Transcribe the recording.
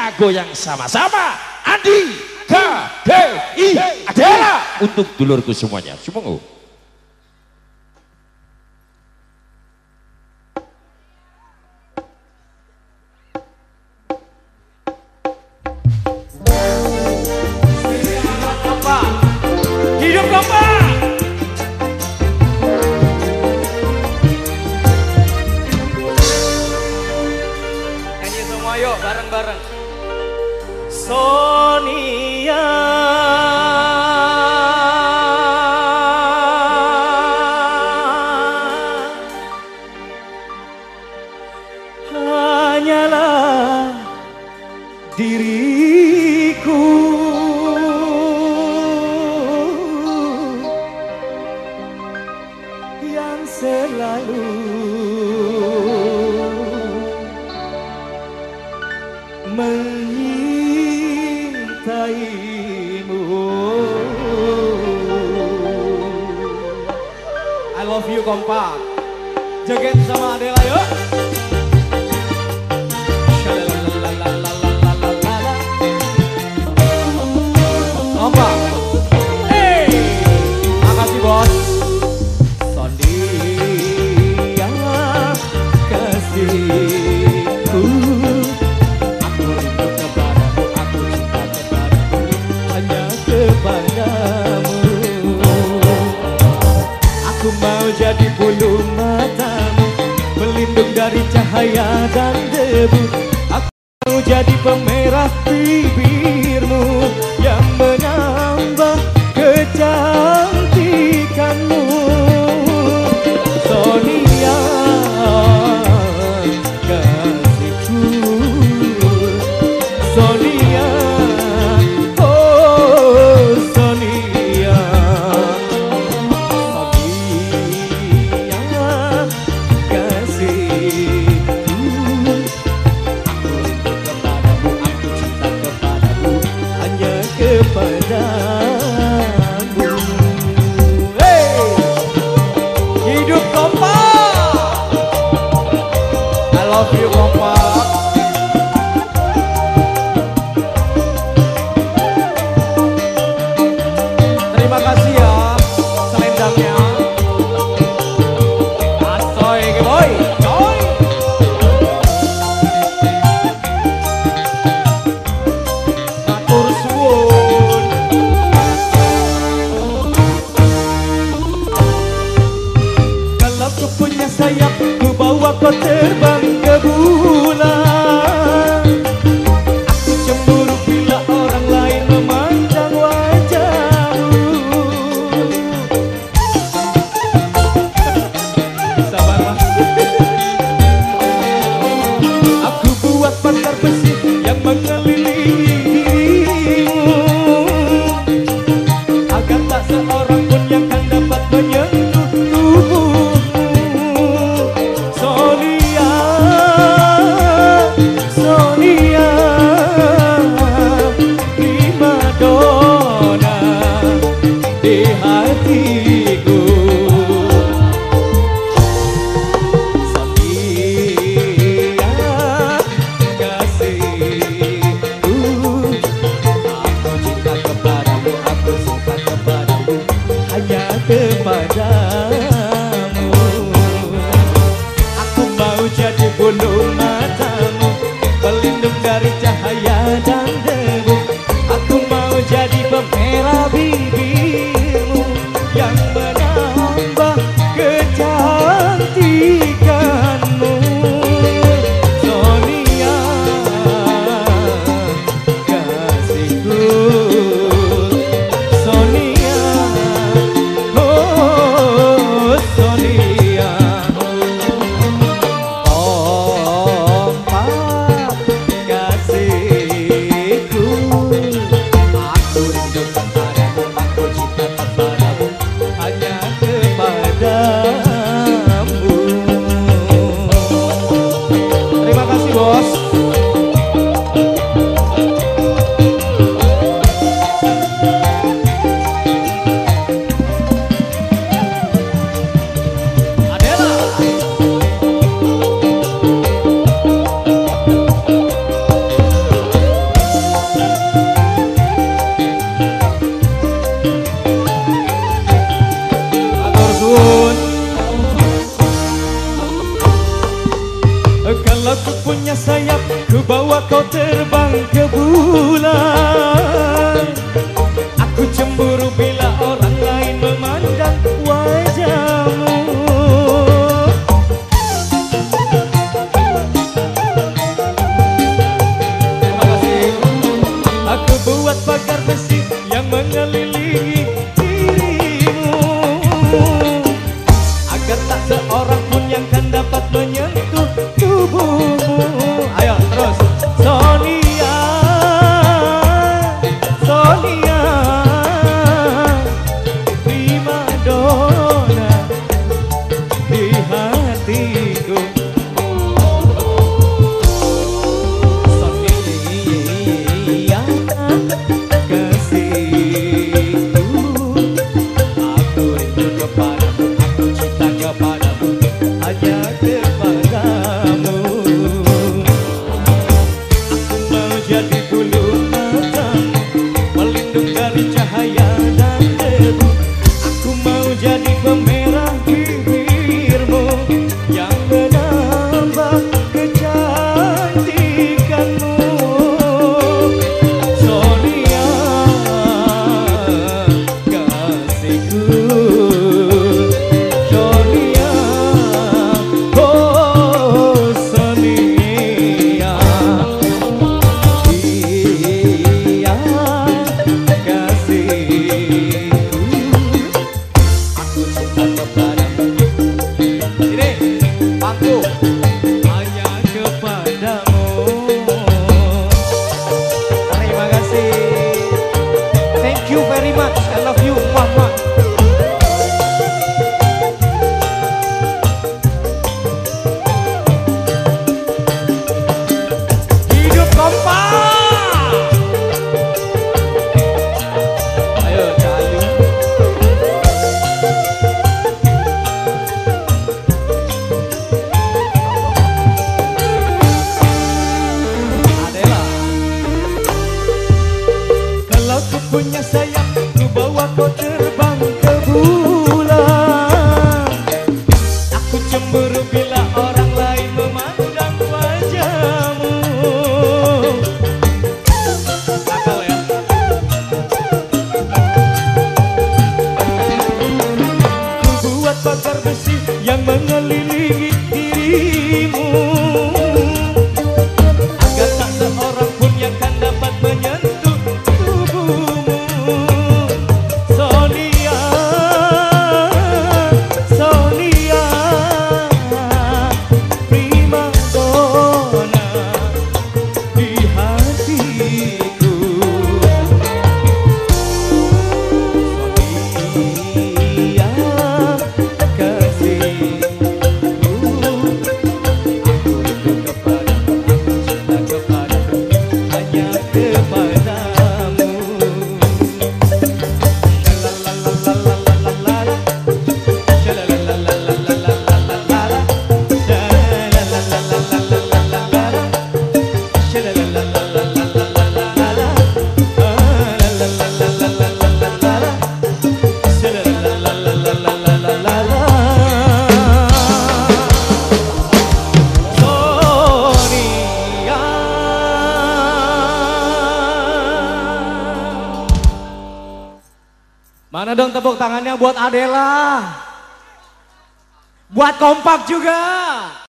kita yang sama-sama. Andi I. Adela. Untuk dulurku semuanya. Semoga selalu. Menyintaimu. I love you kompak Joget sama Adela yuk. dan debu Aku jadi pemerah bibirmu Yang menambah kecantikanmu. Sonia kasihku. Sonia kepada para ter punya sayap ke bawah kau ter Ooh. punya sayap Ku bawa kau terbang. dong tepuk tangannya buat Adela. Buat kompak juga.